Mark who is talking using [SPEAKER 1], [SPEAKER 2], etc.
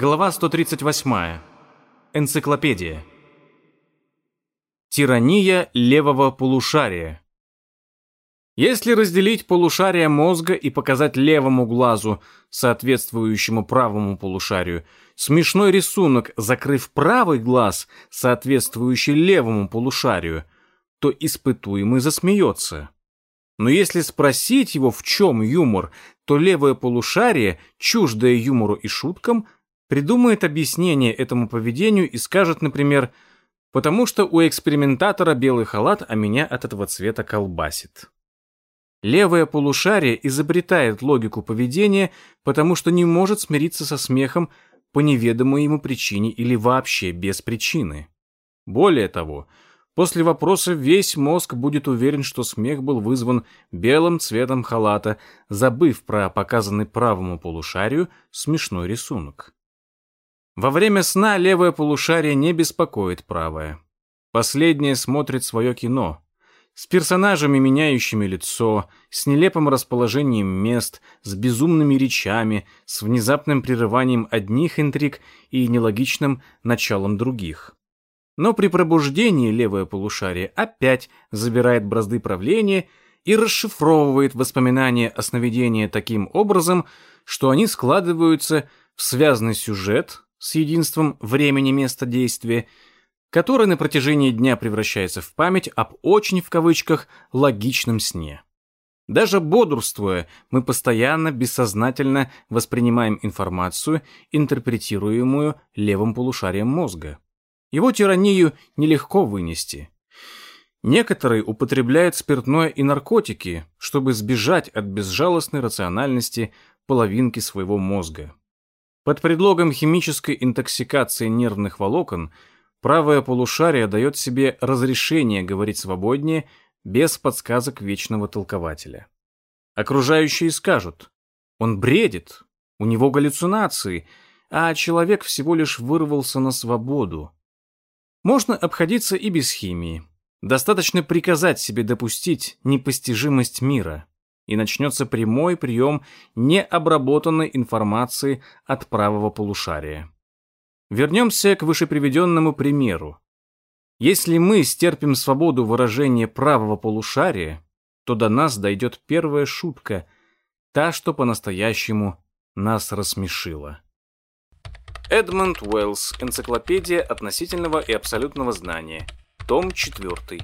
[SPEAKER 1] Глава 138. Энциклопедия. Тирания левого полушария. Если разделить полушария мозга и показать левому глазу, соответствующему правому полушарию, смешной рисунок, закрыв правый глаз, соответствующий левому полушарию, то испытуемый засмеется. Но если спросить его, в чем юмор, то левое полушарие, чуждое юмору и шуткам, придумает объяснение этому поведению и скажет, например, «потому что у экспериментатора белый халат, а меня от этого цвета колбасит». Левое полушарие изобретает логику поведения, потому что не может смириться со смехом по неведомой ему причине или вообще без причины. Более того, После вопроса весь мозг будет уверен, что смех был вызван белым цветом халата, забыв про показанный правому полушарию смешной рисунок. Во время сна левое полушарие не беспокоит правое. Последнее смотрит свое кино. С персонажами, меняющими лицо, с нелепым расположением мест, с безумными речами, с внезапным прерыванием одних интриг и нелогичным началом других. Но при пробуждении левое полушарие опять забирает бразды правления и расшифровывает воспоминания о сновидении таким образом, что они складываются в связанный сюжет с единством времени места действия, который на протяжении дня превращается в память об очень в кавычках логичном сне. Даже бодрствуя, мы постоянно бессознательно воспринимаем информацию, интерпретируемую левым полушарием мозга. Его тиранию нелегко вынести. Некоторые употребляют спиртное и наркотики, чтобы сбежать от безжалостной рациональности половинки своего мозга. Под предлогом химической интоксикации нервных волокон правое полушарие дает себе разрешение говорить свободнее без подсказок вечного толкователя. Окружающие скажут, он бредит, у него галлюцинации, а человек всего лишь вырвался на свободу. Можно обходиться и без химии. Достаточно приказать себе допустить непостижимость мира, и начнется прямой прием необработанной информации от правого полушария. Вернемся к вышеприведенному примеру. Если мы стерпим свободу выражения правого полушария, то до нас дойдет первая шутка, та, что по-настоящему нас рассмешила. Эдмонд Уэллс. Энциклопедия относительного и абсолютного знания. Том 4.